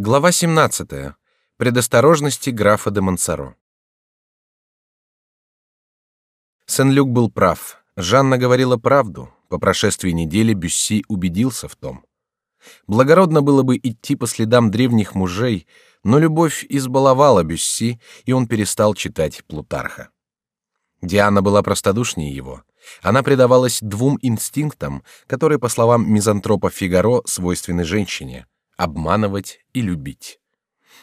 Глава 17. Предосторожности графа де Монсоро. Сен-Люк был прав. Жанна говорила правду. По прошествии недели Бюсси убедился в том. Благородно было бы идти по следам древних мужей, но любовь избаловала Бюсси, и он перестал читать Плутарха. Диана была простодушнее его. Она предавалась двум инстинктам, которые, по словам мизантропа Фигаро, свойственны женщине — обманывать и любить.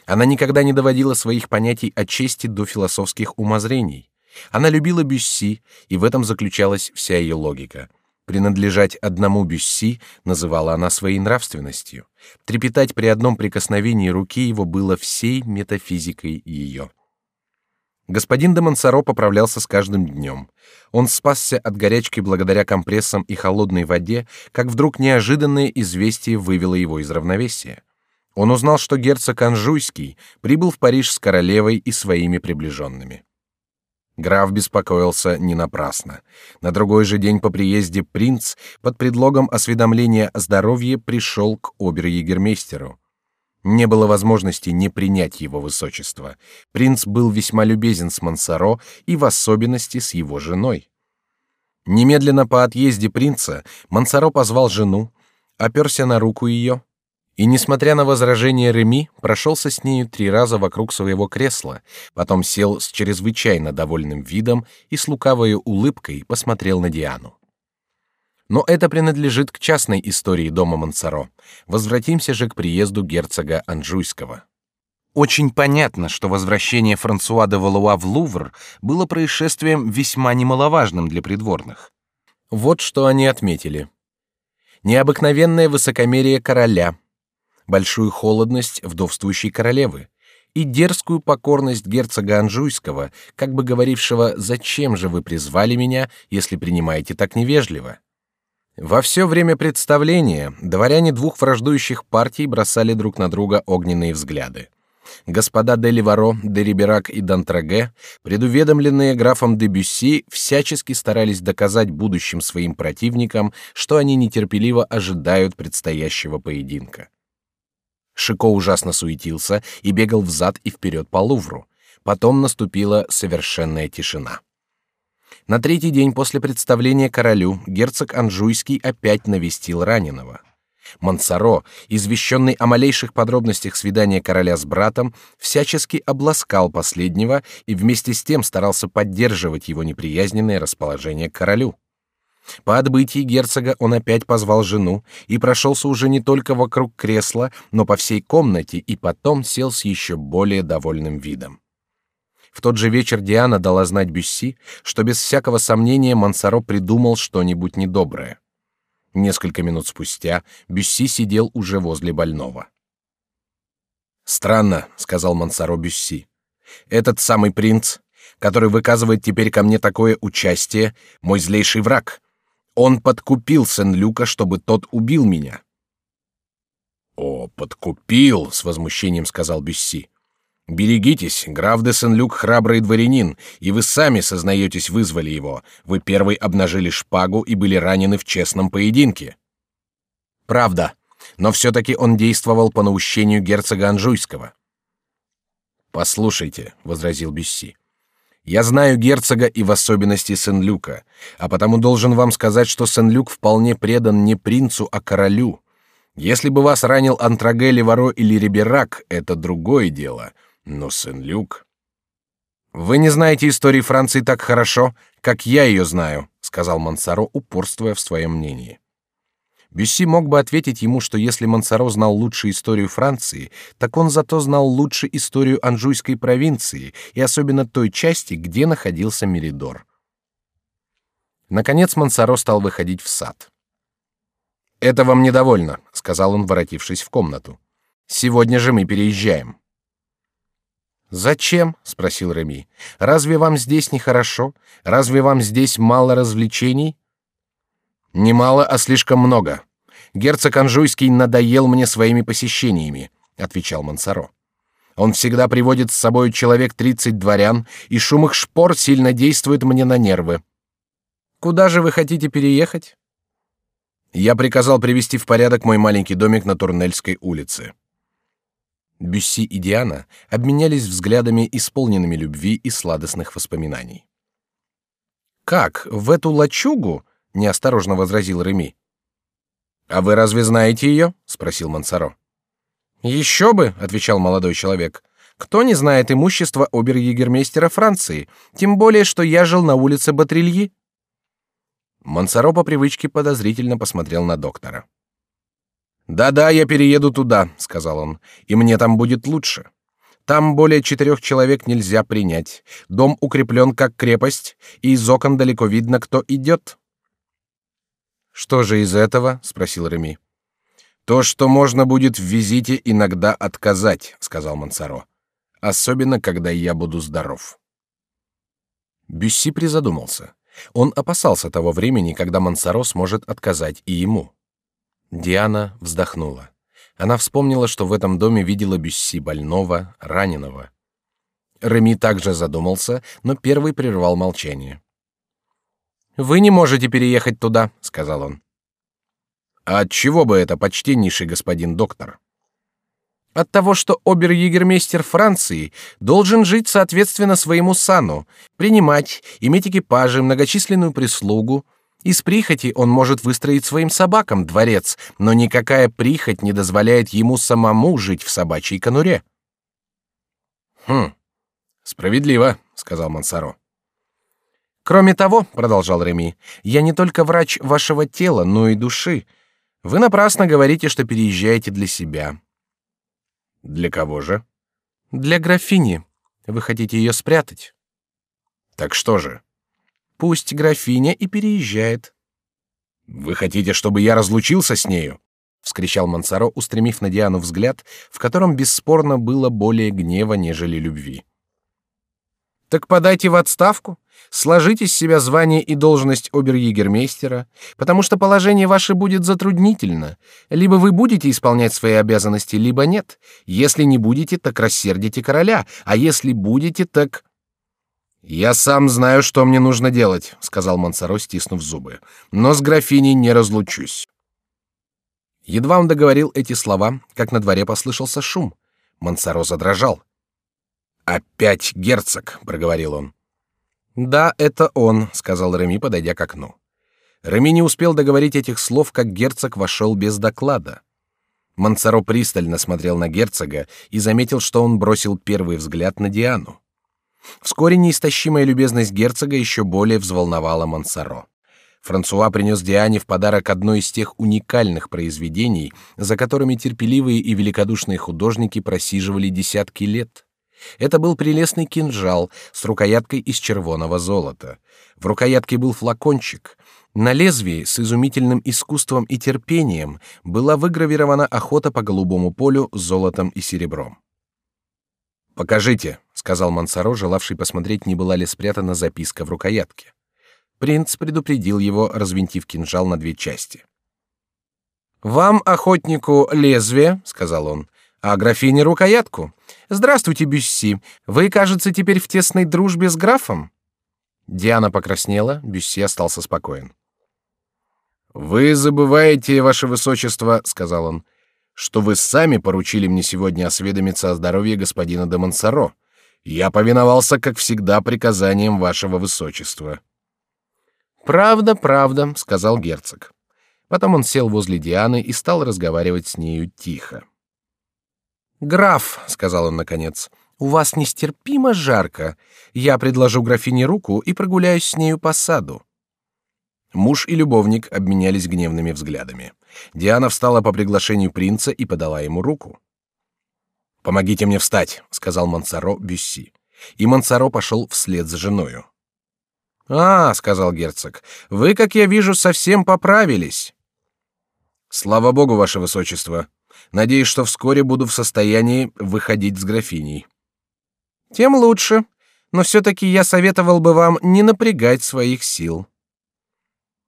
Она никогда не доводила своих понятий о чести до философских умозрений. Она любила Бюсси, и в этом заключалась вся ее логика. Принадлежать одному Бюсси называла она своей нравственностью. Трепетать при одном прикосновении руки его было всей метафизикой ее. Господин де Монсоро поправлялся с каждым днем. Он спасся от горячки благодаря компрессам и холодной воде, как вдруг неожиданное известие вывело его из равновесия. Он узнал, что герцог Анжуйский прибыл в Париж с королевой и своими приближенными. Граф беспокоился не напрасно. На другой же день по приезде принц под предлогом осведомления о здоровье пришел к обер-егермейстеру. Не было возможности не принять его высочество. Принц был весьма любезен с Мансаро и в особенности с его женой. Немедленно по отъезде принца Мансаро позвал жену, оперся на руку ее и, несмотря на возражения Реми, прошелся с нею три раза вокруг своего кресла, потом сел с чрезвычайно довольным видом и с лукавой улыбкой посмотрел на Диану. Но это принадлежит к частной истории дома Мансаро. Возвратимся же к приезду герцога Анжуйского. Очень понятно, что возвращение Франсуа де Валуа в Лувр было происшествием весьма немаловажным для придворных. Вот что они отметили: необыкновенное высокомерие короля, большую холодность вдовствующей королевы и дерзкую покорность герцога Анжуйского, как бы говорившего: "Зачем же вы призвали меня, если принимаете так невежливо?" Во все время представления дворяне двух враждующих партий бросали друг на друга огненные взгляды. Господа де Ливаро, де Риберак и Дантраге, предуведомленные графом де Бюсси, всячески старались доказать будущим своим противникам, что они нетерпеливо ожидают предстоящего поединка. Шико ужасно суетился и бегал взад и вперед по Лувру. Потом наступила совершенная тишина. На третий день после представления королю герцог Анжуйский опять навестил раненого. Мансаро, извещенный о малейших подробностях свидания короля с братом, всячески обласкал последнего и вместе с тем старался поддерживать его неприязненное расположение к королю. По отбытии герцога он опять позвал жену и прошелся уже не только вокруг кресла, но по всей комнате и потом сел с еще более довольным видом. В тот же вечер Диана дала знать Бюсси, что без всякого сомнения Мансаро придумал что-нибудь недоброе. Несколько минут спустя Бюсси сидел уже возле больного. Странно, сказал Мансаро Бюсси. Этот самый принц, который выказывает теперь ко мне такое участие, мой злейший враг. Он подкупил Сен-Люка, чтобы тот убил меня. О, подкупил, с возмущением сказал Бюсси. Берегитесь, граф де Сен-Люк храбрый дворянин, и вы сами сознаетесь вызвали его. Вы первый обнажили шпагу и были ранены в честном поединке. Правда, но все-таки он действовал по наущению герцога Анжуйского. Послушайте, возразил Бюсси. Я знаю герцога и в особенности Сен-Люка, а потому должен вам сказать, что Сен-Люк вполне предан не принцу, а королю. Если бы вас ранил Антраге, Леваро или Риберак, это другое дело. Но Сен-Люк... Вы не знаете истории Франции так хорошо, как я ее знаю, сказал Мансаро, упорствуя в своем мнении. Бюсси мог бы ответить ему, что если Мансаро знал лучше историю Франции, так он зато знал лучше историю Анжуйской провинции и особенно той части, где находился Меридор. Наконец Мансаро стал выходить в сад. Это вам недовольно, сказал он, воротившись в комнату. Сегодня же мы переезжаем. Зачем? – спросил Реми. Разве вам здесь не хорошо? Разве вам здесь мало развлечений? Не мало, а слишком много. Герцог Анжуйский надоел мне своими посещениями, отвечал Мансаро. Он всегда приводит с собой человек тридцать дворян, и шум их шпор сильно действует мне на нервы. Куда же вы хотите переехать? Я приказал привести в порядок мой маленький домик на Турнельской улице. Бюсси и Диана обменялись взглядами, исполненными любви и сладостных воспоминаний. Как в эту лачугу? неосторожно возразил Реми. А вы разве знаете ее? спросил Мансаро. Еще бы, отвечал молодой человек. Кто не знает имущества обер-егермейстера Франции, тем более что я жил на улице Батрильи. Мансаро по привычке подозрительно посмотрел на доктора. Да-да, я перееду туда, сказал он, и мне там будет лучше. Там более четырех человек нельзя принять. Дом укреплен как крепость, и из окон далеко видно, кто идет. Что же из этого? спросил Реми. То, что можно будет в визите иногда отказать, сказал Мансаро, особенно когда я буду здоров. Бюсси призадумался. Он опасался того времени, когда Мансаро сможет отказать и ему. Диана вздохнула. Она вспомнила, что в этом доме видела Бюсси больного, раненого. Реми также задумался, но первый прервал молчание. Вы не можете переехать туда, сказал он. А от чего бы это, почтеннейший господин доктор? От того, что обер-егермейстер Франции должен жить соответственно своему сану, принимать, иметь экипажи, многочисленную прислугу, из прихоти он может выстроить своим собакам дворец, но никакая прихоть не дозволяет ему самому жить в собачьей конуре. Хм, справедливо, сказал Мансаро. Кроме того, продолжал Реми, я не только врач вашего тела, но и души. Вы напрасно говорите, что переезжаете для себя. Для кого же? Для графини. Вы хотите ее спрятать? Так что же? Пусть графиня и переезжает. Вы хотите, чтобы я разлучился с нею? вскричал Мансаро, устремив на Диану взгляд, в котором бесспорно было более гнева, нежели любви. Так подайте в отставку, сложите с себя звание и должность обер-егермейстера, потому что положение ваше будет затруднительно. Либо вы будете исполнять свои обязанности, либо нет. Если не будете, так рассердите короля, а если будете, так я сам знаю, что мне нужно делать, сказал Монсоро, стиснув зубы. Но с графиней не разлучусь. Едва он договорил эти слова, как на дворе послышался шум. Монсоро задрожал. Опять герцог, проговорил он. Да, это он, сказал Реми, подойдя к окну. Реми не успел договорить этих слов, как герцог вошел без доклада. Монсоро пристально смотрел на герцога и заметил, что он бросил первый взгляд на Диану. Вскоре неистощимая любезность герцога еще более взволновала Монсоро. Франсуа принес Диане в подарок одно из тех уникальных произведений, за которыми терпеливые и великодушные художники просиживали десятки лет. Это был прелестный кинжал с рукояткой из червоного золота. В рукоятке был флакончик. На лезвии с изумительным искусством и терпением была выгравирована охота по голубому полю золотом и серебром. Покажите, сказал Мансаро, желавший посмотреть, не была ли спрятана записка в рукоятке. Принц предупредил его, развинтив кинжал на две части. Вам, охотнику, лезвие, сказал он, а графине рукоятку. Здравствуйте, Бюсси. Вы, кажется, теперь в тесной дружбе с графом. Диана покраснела, Бюсси остался спокоен. Вы забываете, ваше высочество, сказал он, что вы сами поручили мне сегодня осведомиться о здоровье господина де Монсоро. Я повиновался, как всегда, приказаниям вашего высочества. Правда, правда, сказал герцог. Потом он сел возле Дианы и стал разговаривать с нею тихо. Граф, сказал он наконец, у вас нестерпимо жарко. Я предложу графине руку и прогуляюсь с нею по саду. Муж и любовник обменялись гневными взглядами. Диана встала по приглашению принца и подала ему руку. Помогите мне встать, сказал Мансаро Бюсси, и Мансаро пошел вслед за женою. А, сказал герцог, вы, как я вижу, совсем поправились. Слава богу, ваше высочество. Надеюсь, что вскоре буду в состоянии выходить с графиней. Тем лучше, но все-таки я советовал бы вам не напрягать своих сил.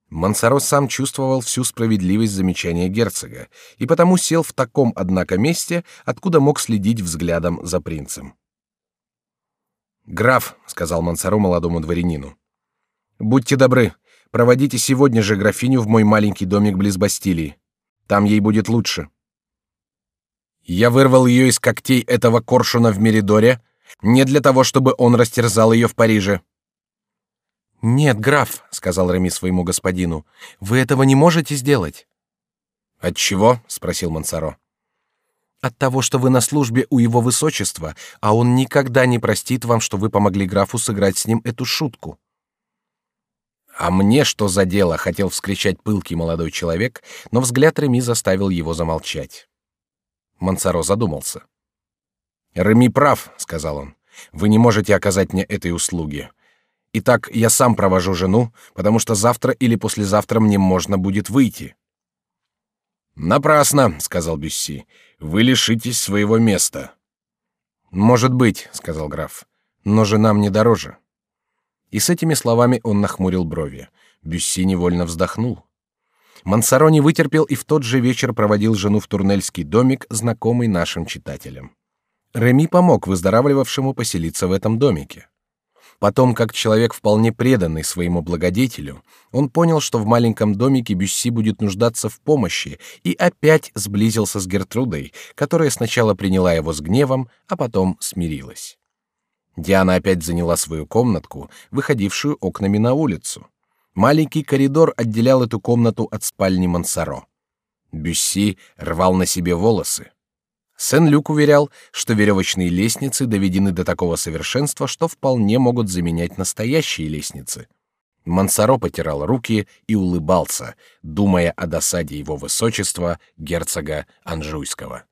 Мансаро сам чувствовал всю справедливость замечания герцога и потому сел в таком, однако, месте, откуда мог следить взглядом за принцем. «Граф», — сказал Мансаро молодому дворянину, — «будьте добры, проводите сегодня же графиню в мой маленький домик близ Бастилии. Там ей будет лучше». Я вырвал ее из когтей этого коршуна в Меридоре не для того, чтобы он растерзал ее в Париже. Нет, граф, сказал Реми своему господину, вы этого не можете сделать. От чего? спросил Мансаро. От того, что вы на службе у его высочества, а он никогда не простит вам, что вы помогли графу сыграть с ним эту шутку. А мне что за дело? хотел вскричать пылкий молодой человек, но взгляд Реми заставил его замолчать. Мансаро задумался. Реми прав, сказал он. Вы не можете оказать мне этой услуги. Итак, я сам провожу жену, потому что завтра или послезавтра мне можно будет выйти. Напрасно, сказал Бюсси. Вы лишитесь своего места. Может быть, сказал граф, но жена мне дороже. И с этими словами он нахмурил брови. Бюсси невольно вздохнул. Мансаро не вытерпел и в тот же вечер проводил жену в турнельский домик, знакомый нашим читателям. Реми помог выздоравливавшему поселиться в этом домике. Потом, как человек вполне преданный своему благодетелю, он понял, что в маленьком домике Бюсси будет нуждаться в помощи, и опять сблизился с Гертрудой, которая сначала приняла его с гневом, а потом смирилась. Диана опять заняла свою комнатку, выходившую окнами на улицу. Маленький коридор отделял эту комнату от спальни Мансаро. Бюсси рвал на себе волосы. Сен-Люк уверял, что веревочные лестницы доведены до такого совершенства, что вполне могут заменять настоящие лестницы. Мансаро потирал руки и улыбался, думая о досаде его высочества герцога Анжуйского.